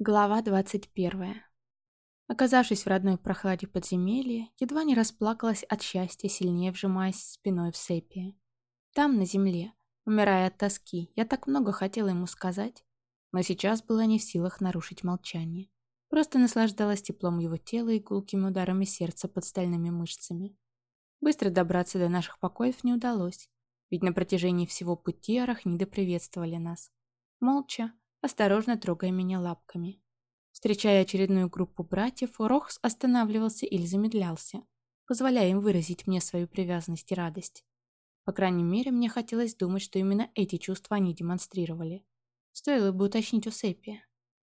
Глава 21. Оказавшись в родной прохладе подземелья, едва не расплакалась от счастья, сильнее вжимаясь спиной в сепия. Там, на земле, умирая от тоски, я так много хотела ему сказать, но сейчас была не в силах нарушить молчание. Просто наслаждалась теплом его тела и гулкими ударами сердца под стальными мышцами. Быстро добраться до наших покоев не удалось, ведь на протяжении всего пути арахниды приветствовали нас. Молча, осторожно трогая меня лапками. Встречая очередную группу братьев, Рохс останавливался или замедлялся, позволяя им выразить мне свою привязанность и радость. По крайней мере, мне хотелось думать, что именно эти чувства они демонстрировали. Стоило бы уточнить у Сепия.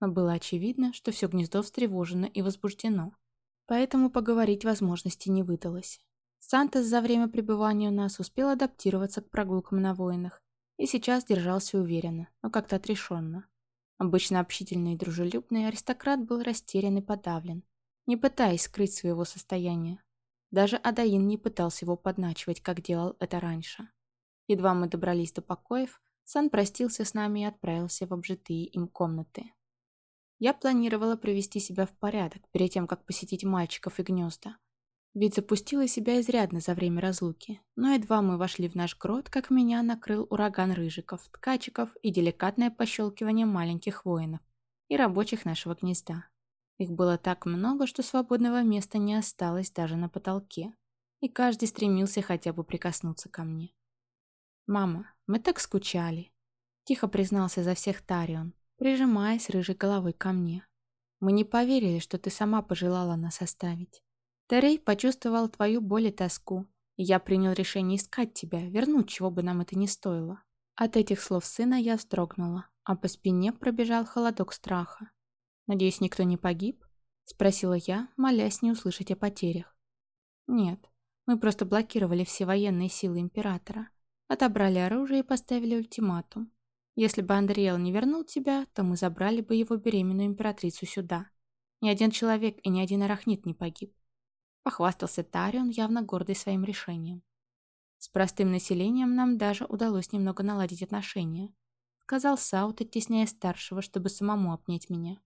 Но было очевидно, что все гнездо встревожено и возбуждено. Поэтому поговорить возможности не выдалось. Сантос за время пребывания у нас успел адаптироваться к прогулкам на воинах и сейчас держался уверенно, но как-то отрешенно. Обычно общительный и дружелюбный аристократ был растерян и подавлен, не пытаясь скрыть своего состояния. Даже Адаин не пытался его подначивать, как делал это раньше. Едва мы добрались до покоев, Сан простился с нами и отправился в обжитые им комнаты. Я планировала привести себя в порядок перед тем, как посетить мальчиков и гнезда, ведь запустила себя изрядно за время разлуки. Но едва мы вошли в наш грот, как меня накрыл ураган рыжиков, ткачиков и деликатное пощелкивание маленьких воинов и рабочих нашего гнезда. Их было так много, что свободного места не осталось даже на потолке, и каждый стремился хотя бы прикоснуться ко мне. «Мама, мы так скучали», — тихо признался за всех Тарион, прижимаясь рыжей головой ко мне. «Мы не поверили, что ты сама пожелала нас оставить». Терей почувствовал твою боль и тоску, и я принял решение искать тебя, вернуть, чего бы нам это ни стоило. От этих слов сына я вздрогнула, а по спине пробежал холодок страха. «Надеюсь, никто не погиб?» – спросила я, молясь не услышать о потерях. «Нет, мы просто блокировали все военные силы Императора, отобрали оружие и поставили ультиматум. Если бы Андриэл не вернул тебя, то мы забрали бы его беременную императрицу сюда. Ни один человек и ни один арахнит не погиб. Похвастался Тарион, явно гордый своим решением. С простым населением нам даже удалось немного наладить отношения. Сказал Саут, оттесняя старшего, чтобы самому обнять меня.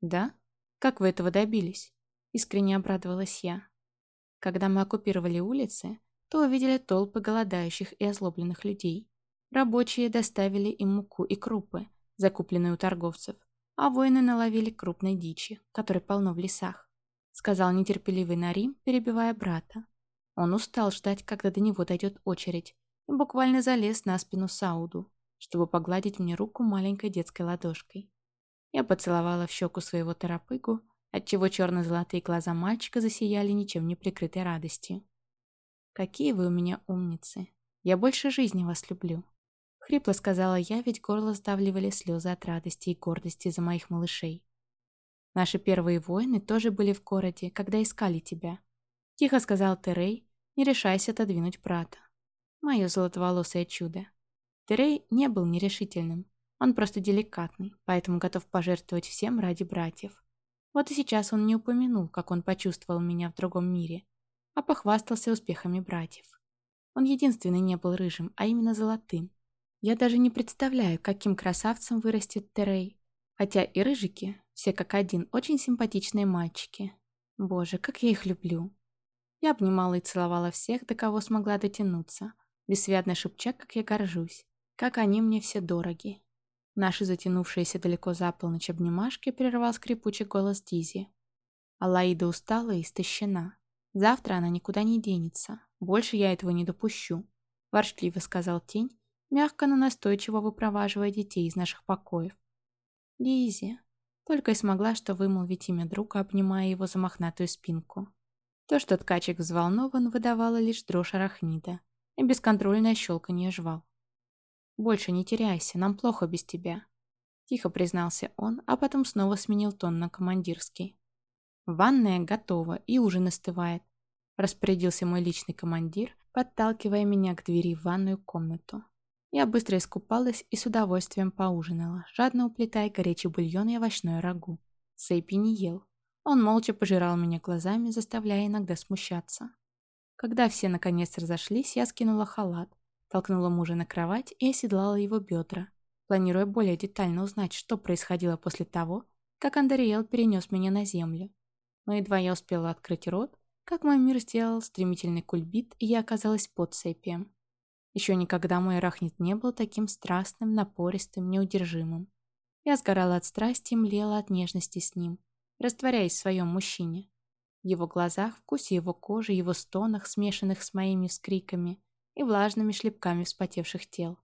«Да? Как вы этого добились?» Искренне обрадовалась я. Когда мы оккупировали улицы, то увидели толпы голодающих и озлобленных людей. Рабочие доставили им муку и крупы, закупленные у торговцев, а воины наловили крупной дичи, которой полно в лесах сказал нетерпеливый Нарим, перебивая брата. Он устал ждать, когда до него дойдет очередь, и буквально залез на спину Сауду, чтобы погладить мне руку маленькой детской ладошкой. Я поцеловала в щеку своего торопыгу, отчего черно-золотые глаза мальчика засияли ничем не прикрытой радостью. «Какие вы у меня умницы! Я больше жизни вас люблю!» Хрипло сказала я, ведь горло сдавливали слезы от радости и гордости за моих малышей. Наши первые воины тоже были в городе, когда искали тебя. Тихо сказал Терей, не решаясь отодвинуть брата. Мое золотоволосое чудо. Терей не был нерешительным. Он просто деликатный, поэтому готов пожертвовать всем ради братьев. Вот и сейчас он не упомянул, как он почувствовал меня в другом мире, а похвастался успехами братьев. Он единственный не был рыжим, а именно золотым. Я даже не представляю, каким красавцем вырастет Терей. Хотя и рыжики, все как один, очень симпатичные мальчики. Боже, как я их люблю. Я обнимала и целовала всех, до кого смогла дотянуться, бессвязно шепча, как я горжусь, как они мне все дороги. Наши затянувшиеся далеко за полночь обнимашки прервал скрипучий голос Дизи. Алаида устала и истощена. Завтра она никуда не денется. Больше я этого не допущу. Ворчливо сказал Тень, мягко, но настойчиво выпроваживая детей из наших покоев. Дизи, только и смогла что вымолвить имя друга, обнимая его за мохнатую спинку. То, что ткачик взволнован, выдавало лишь дрожь арахнида и бесконтрольное щелканье жвал. «Больше не теряйся, нам плохо без тебя», — тихо признался он, а потом снова сменил тон на командирский. «Ванная готова и ужин остывает», — распорядился мой личный командир, подталкивая меня к двери в ванную комнату. Я быстро искупалась и с удовольствием поужинала, жадно уплетая горячий бульон и овощное рагу. Сейпи не ел. Он молча пожирал меня глазами, заставляя иногда смущаться. Когда все наконец разошлись, я скинула халат, толкнула мужа на кровать и оседлала его бедра, планируя более детально узнать, что происходило после того, как Андериэл перенес меня на землю. Но едва я успела открыть рот, как мой мир сделал стремительный кульбит, и я оказалась под сепием. Еще никогда мой арахнит не был таким страстным, напористым, неудержимым. Я сгорала от страсти и млела от нежности с ним, растворяясь в своем мужчине. В его глазах, вкусе его кожи, его стонах, смешанных с моими вскриками и влажными шлепками вспотевших тел.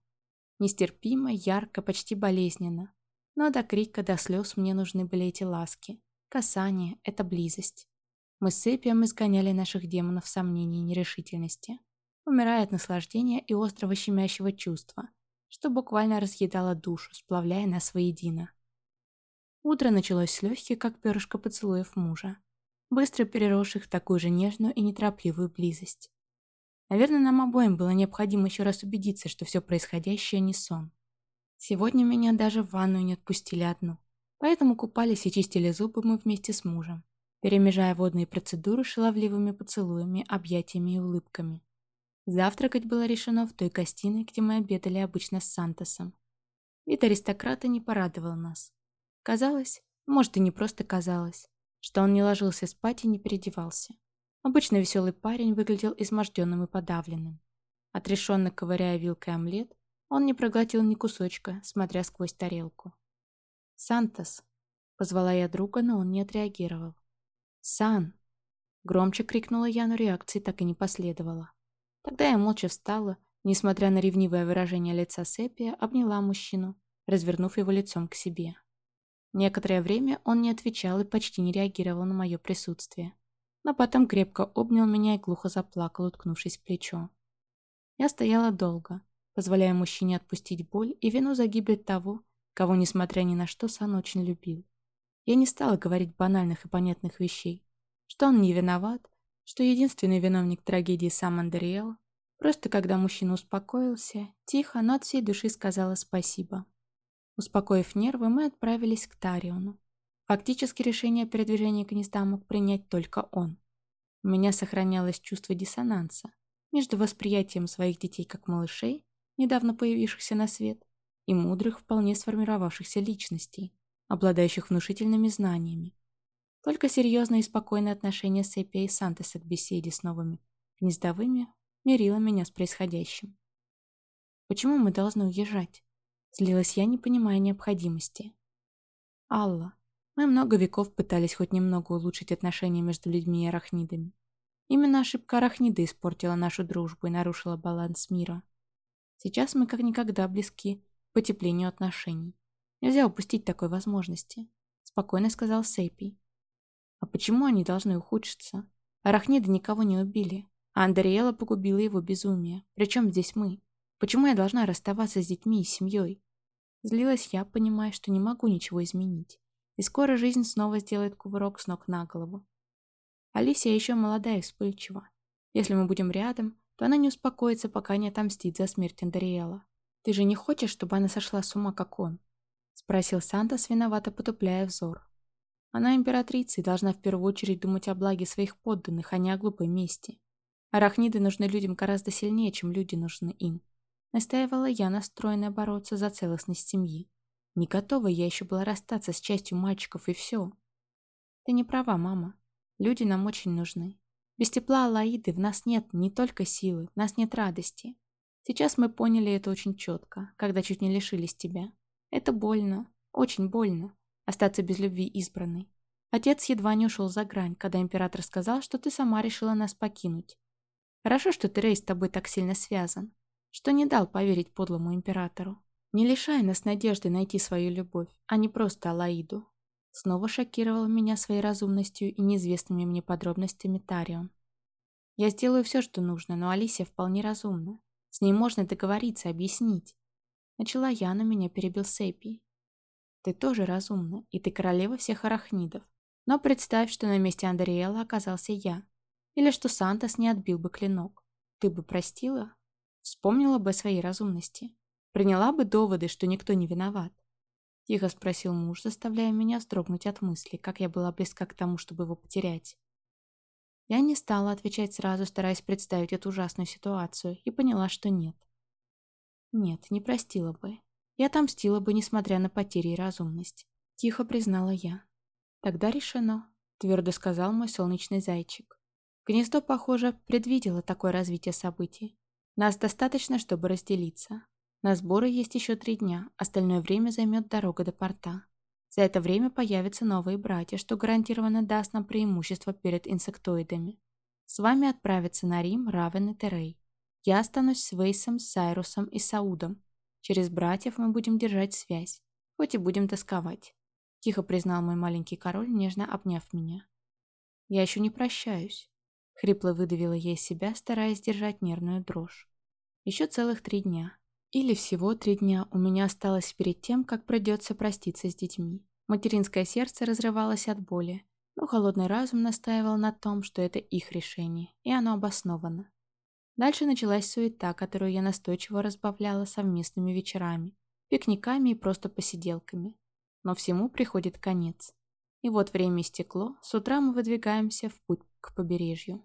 Нестерпимо, ярко, почти болезненно. Но до крика, до слез мне нужны были эти ласки. Касание — это близость. Мы с Эпием изгоняли наших демонов сомнений и нерешительности, умирая от наслаждения и острого щемящего чувства, что буквально разъедало душу, сплавляя нас воедино. Утро началось с легких, как перышко поцелуев мужа, быстро переросших в такую же нежную и неторопливую близость. Наверное, нам обоим было необходимо еще раз убедиться, что все происходящее не сон. Сегодня меня даже в ванную не отпустили одну, поэтому купались и чистили зубы мы вместе с мужем, перемежая водные процедуры шаловливыми поцелуями, объятиями и улыбками. Завтракать было решено в той гостиной, где мы обедали обычно с Сантосом. Вид аристократа не порадовал нас. Казалось, может и не просто казалось, что он не ложился спать и не переодевался. Обычно веселый парень выглядел изможденным и подавленным. Отрешенно ковыряя вилкой омлет, он не проглотил ни кусочка, смотря сквозь тарелку. «Сантос!» — позвала я друга, но он не отреагировал. «Сан!» — громче крикнула я, но реакции так и не последовало. Тогда я молча встала, несмотря на ревнивое выражение лица Сепия, обняла мужчину, развернув его лицом к себе. Некоторое время он не отвечал и почти не реагировал на мое присутствие но потом крепко обнял меня и глухо заплакал, уткнувшись в плечо. Я стояла долго, позволяя мужчине отпустить боль и вину за гибель того, кого, несмотря ни на что, Сан очень любил. Я не стала говорить банальных и понятных вещей, что он не виноват, что единственный виновник трагедии сам Андериэл, просто когда мужчина успокоился, тихо, но от всей души сказала спасибо. Успокоив нервы, мы отправились к Тариону. Фактически решение о передвижении гнезда мог принять только он. У меня сохранялось чувство диссонанса между восприятием своих детей как малышей, недавно появившихся на свет, и мудрых, вполне сформировавшихся личностей, обладающих внушительными знаниями. Только серьезное и спокойное отношение Сепия и Сантеса к беседе с новыми гнездовыми мирило меня с происходящим. «Почему мы должны уезжать?» Злилась я, не понимая необходимости. «Алла, мы много веков пытались хоть немного улучшить отношения между людьми и арахнидами. Именно ошибка арахнида испортила нашу дружбу и нарушила баланс мира. Сейчас мы как никогда близки к потеплению отношений. Нельзя упустить такой возможности, спокойно сказал Сейпи. А почему они должны ухудшиться? Арахниды никого не убили, а Андреела погубила его безумие. Причем здесь мы? Почему я должна расставаться с детьми и семьей? Злилась я, понимая, что не могу ничего изменить и скоро жизнь снова сделает кувырок с ног на голову. Алисия еще молодая и вспыльчива. Если мы будем рядом, то она не успокоится, пока не отомстит за смерть Андериэла. Ты же не хочешь, чтобы она сошла с ума, как он? Спросил Сантос, виновато потупляя взор. Она императрица и должна в первую очередь думать о благе своих подданных, а не о глупой мести. Арахниды нужны людям гораздо сильнее, чем люди нужны им. Настаивала я, настроенная бороться за целостность семьи. Не готова я еще была расстаться с частью мальчиков и все. Ты не права, мама. Люди нам очень нужны. Без тепла Алаиды в нас нет не только силы, в нас нет радости. Сейчас мы поняли это очень четко, когда чуть не лишились тебя. Это больно, очень больно, остаться без любви избранной. Отец едва не ушел за грань, когда император сказал, что ты сама решила нас покинуть. Хорошо, что Терей с тобой так сильно связан, что не дал поверить подлому императору. Не лишай нас надежды найти свою любовь, а не просто Алаиду. Снова шокировал меня своей разумностью и неизвестными мне подробностями Тарион. Я сделаю все, что нужно, но Алисия вполне разумна. С ней можно договориться, объяснить. Начала я, но меня перебил Сепий. Ты тоже разумна, и ты королева всех арахнидов. Но представь, что на месте Андреэла оказался я. Или что Сантос не отбил бы клинок. Ты бы простила? Вспомнила бы о своей разумности. Приняла бы доводы, что никто не виноват. Тихо спросил муж, заставляя меня вздрогнуть от мысли, как я была близка к тому, чтобы его потерять. Я не стала отвечать сразу, стараясь представить эту ужасную ситуацию, и поняла, что нет. Нет, не простила бы. И отомстила бы, несмотря на потери и разумность. Тихо признала я. Тогда решено, твердо сказал мой солнечный зайчик. Гнездо, похоже, предвидело такое развитие событий. Нас достаточно, чтобы разделиться. На сборы есть еще три дня, остальное время займет дорога до порта. За это время появятся новые братья, что гарантированно даст нам преимущество перед инсектоидами. С вами отправятся на Рим, Равен и Терей. Я останусь с Вейсом, Сайрусом и Саудом. Через братьев мы будем держать связь, хоть и будем тосковать. Тихо признал мой маленький король, нежно обняв меня. Я еще не прощаюсь. Хрипло выдавила я из себя, стараясь держать нервную дрожь. Еще целых три дня. Или всего три дня у меня осталось перед тем, как придется проститься с детьми. Материнское сердце разрывалось от боли, но холодный разум настаивал на том, что это их решение, и оно обосновано. Дальше началась суета, которую я настойчиво разбавляла совместными вечерами, пикниками и просто посиделками. Но всему приходит конец. И вот время истекло, с утра мы выдвигаемся в путь к побережью.